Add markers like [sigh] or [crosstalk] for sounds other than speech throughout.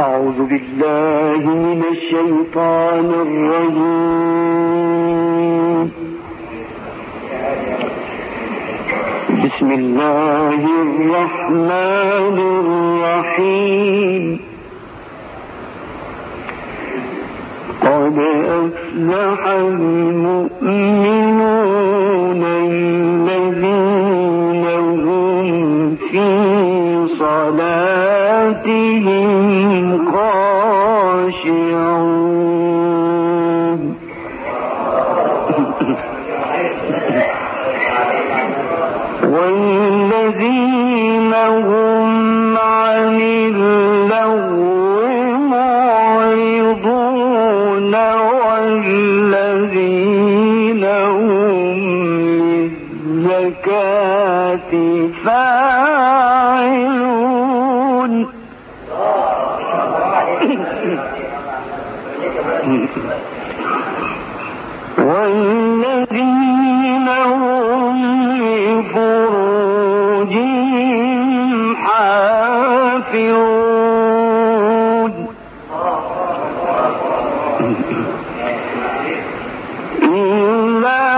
أعوذ بالله من الشيطان الرجيم. بسم الله الرحمن الرحيم. قد أفلح المؤمنون الذين فاعلون والذين هم لفروجهم حافرون. إلا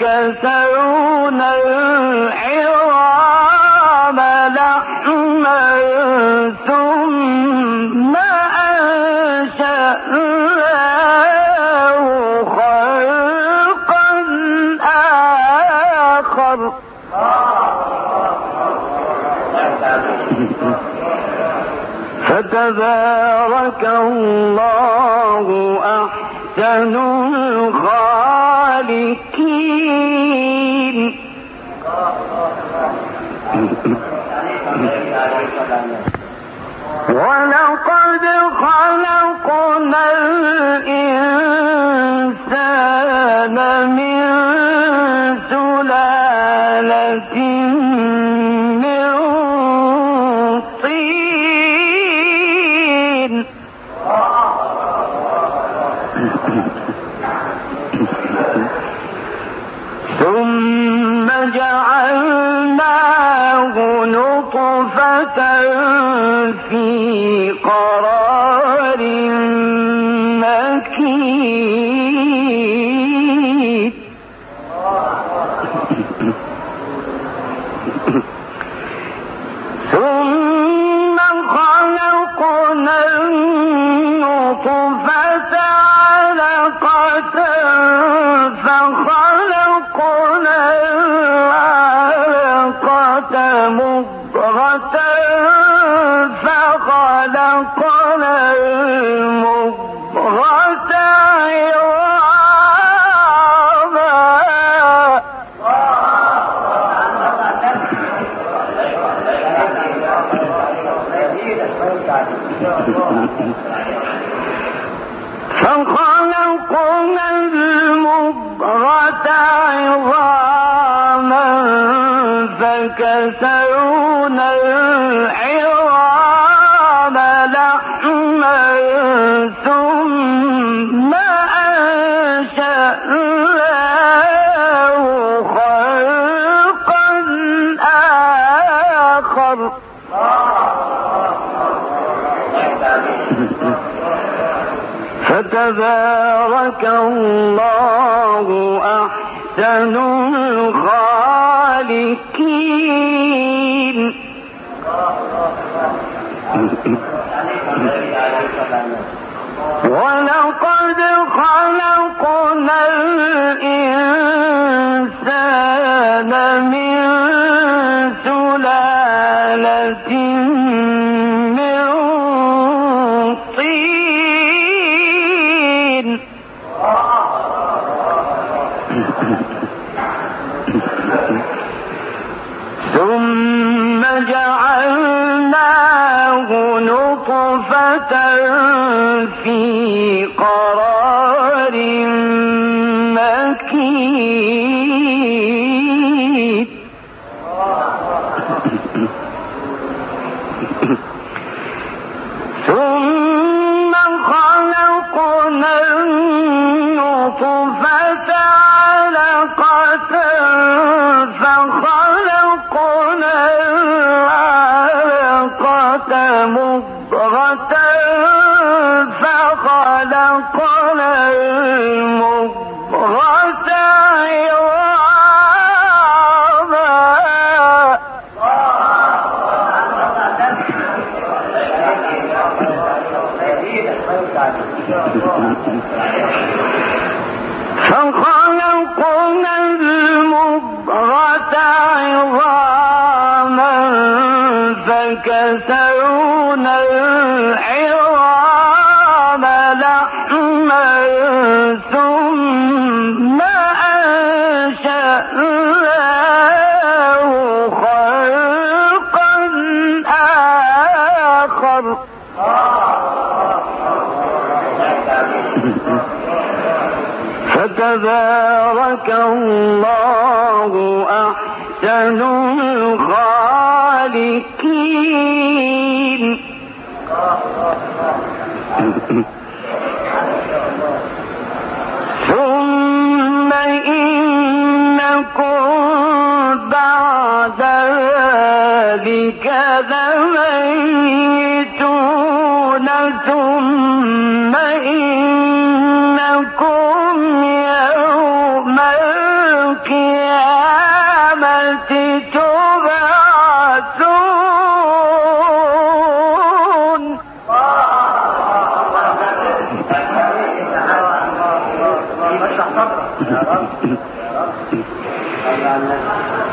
يكسرون العظام لحما ثم أنشأناه خلقا آخر. فتبارك الله أحسن الخلق. ولقد خلقنا ولقد خلقنا الإنسان في فخلقنا المضغة عظاما فكسرنا تبارك الله أحسن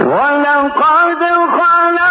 ولقد خلق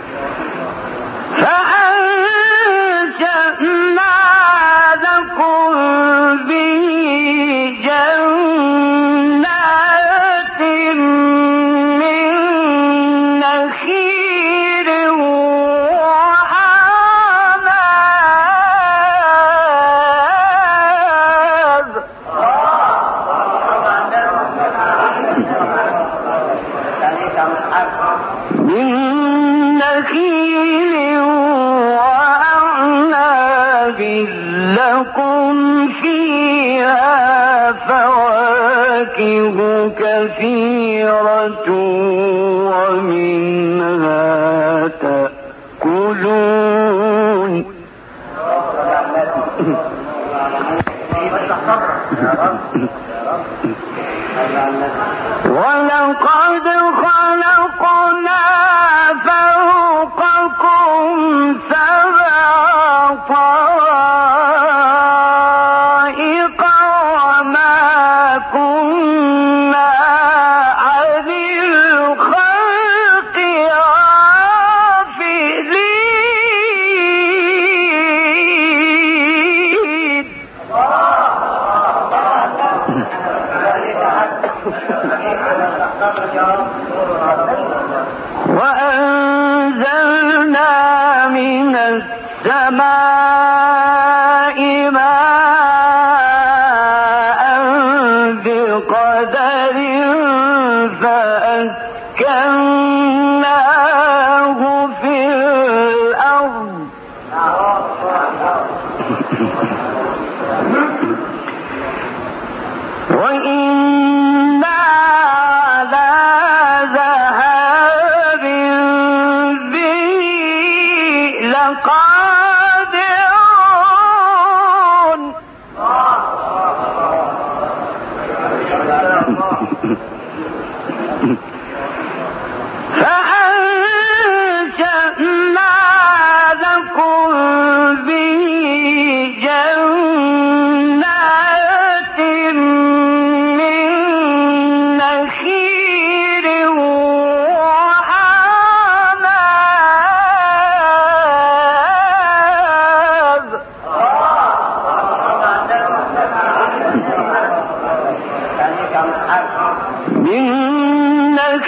وأنزلنا من السماء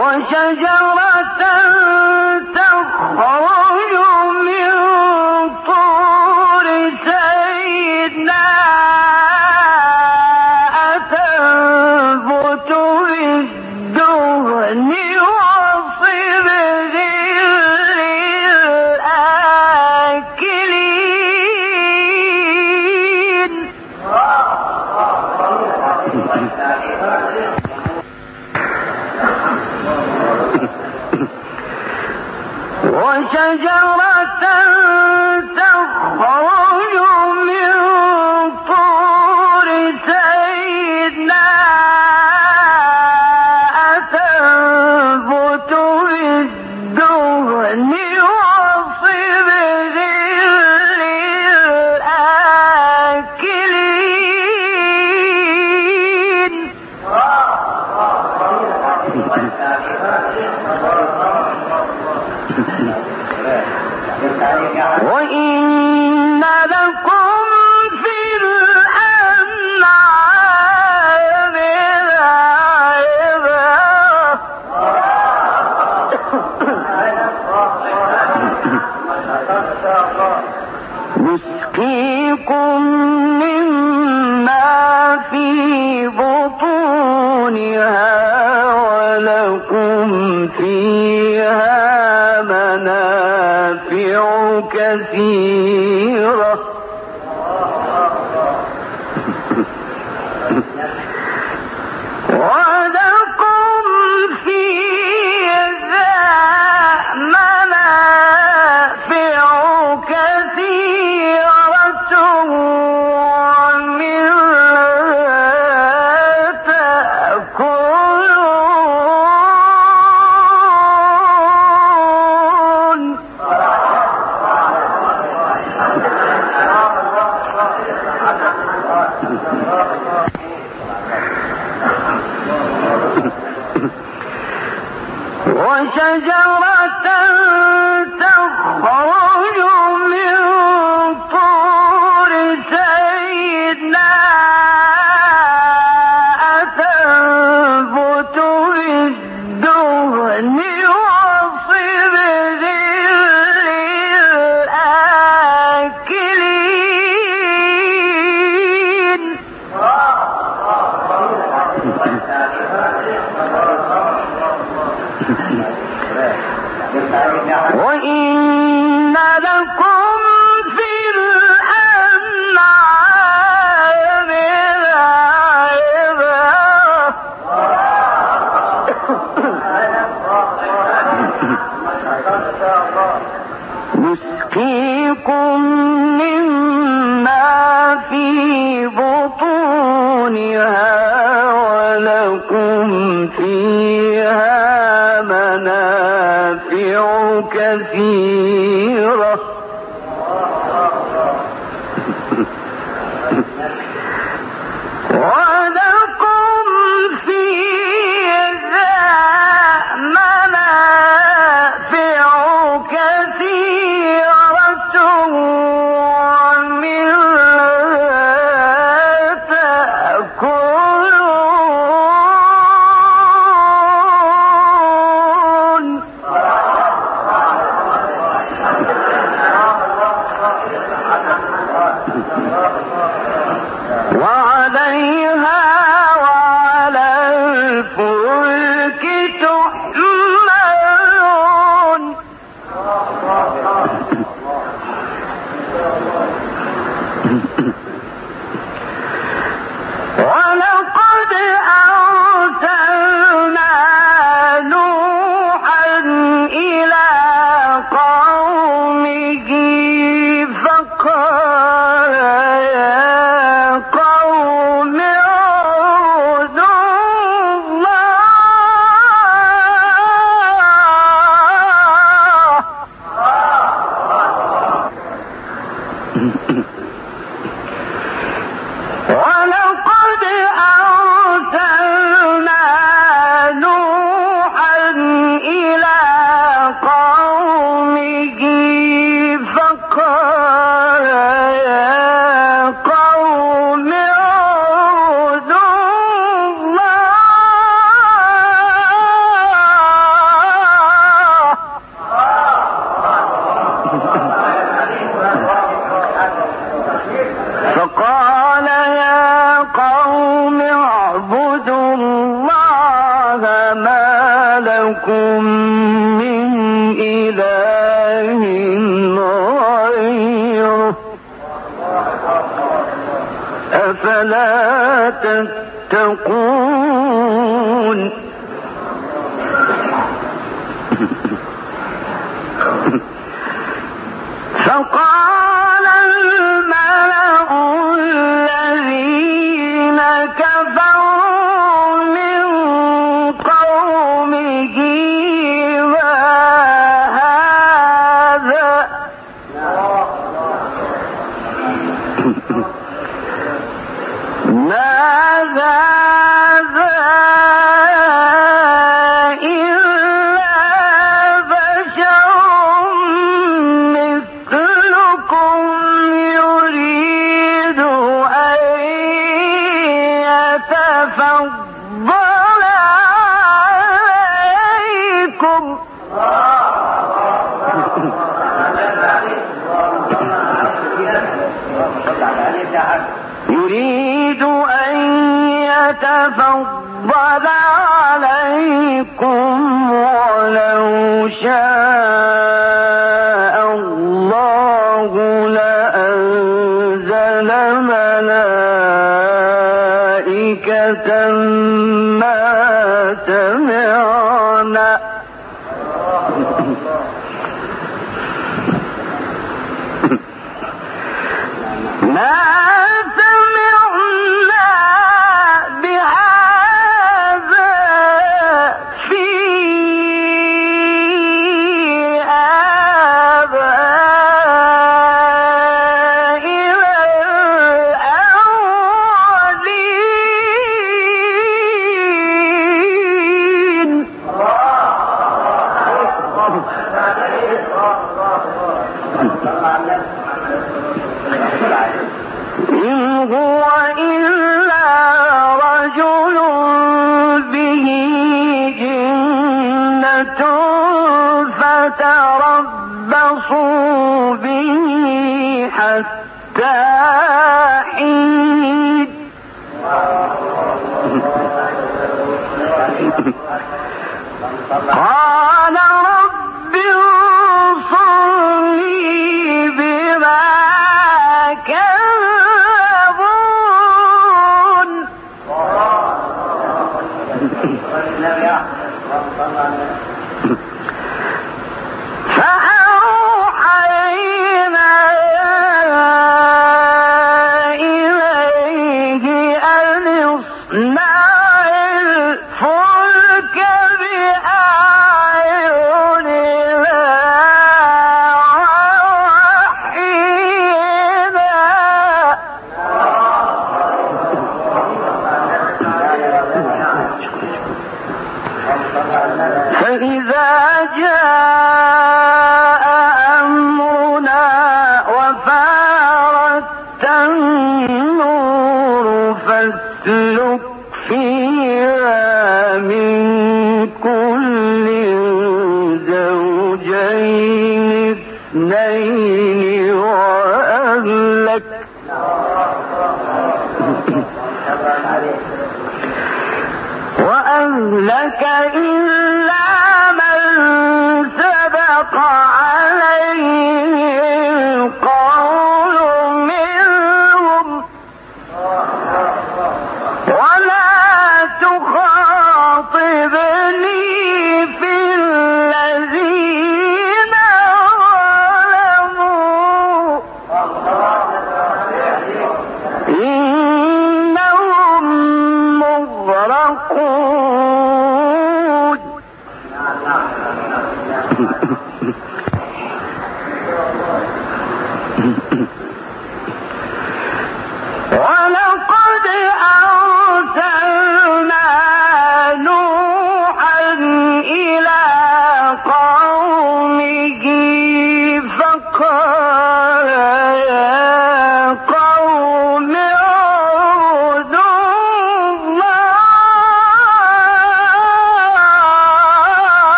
وشجرة تخرج تتقون ولو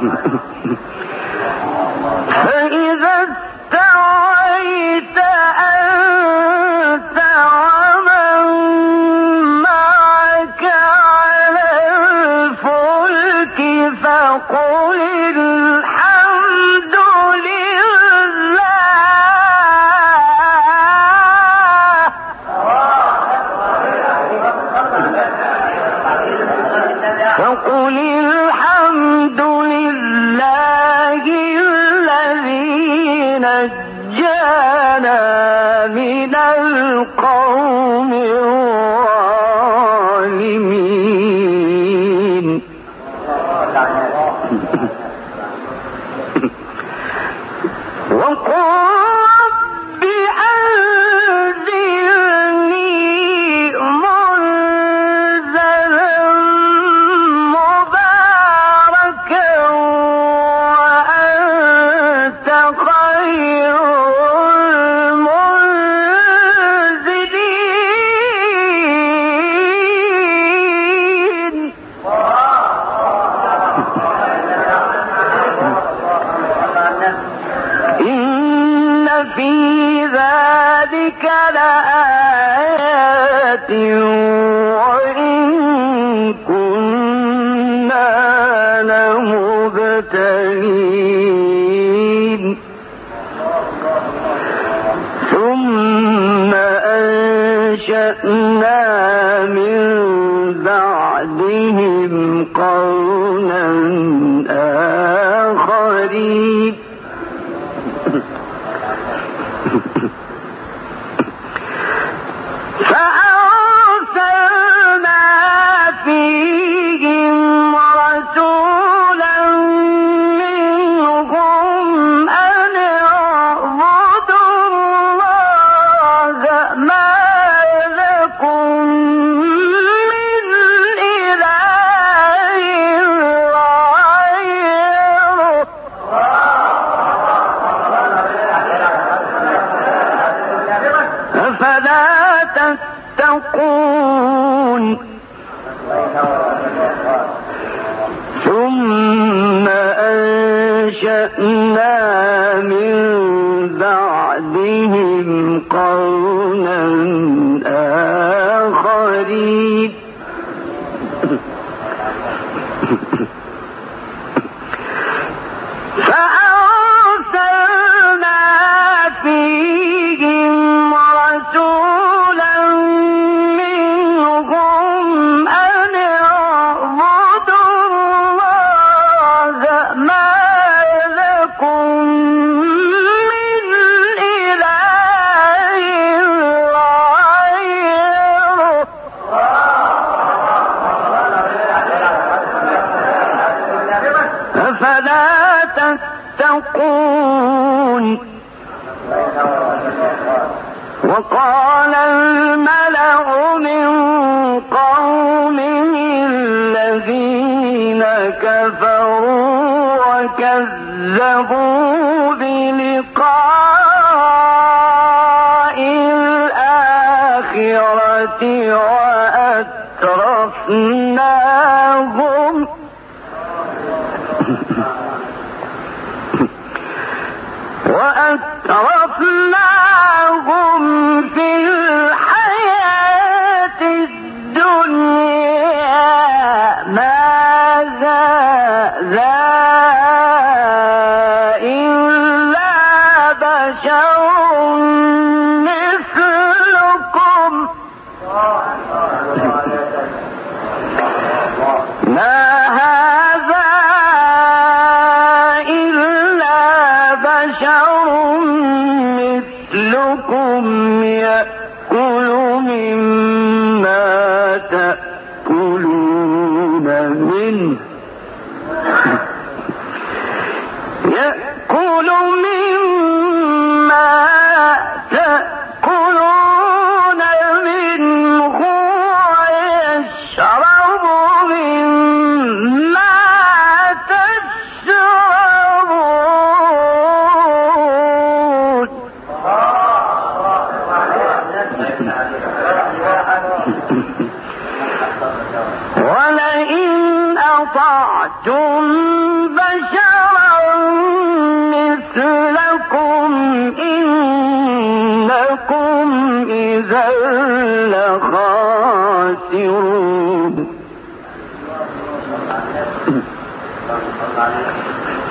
[laughs] hey! مُّحْدَثَاتٍ by الله عليه وسلم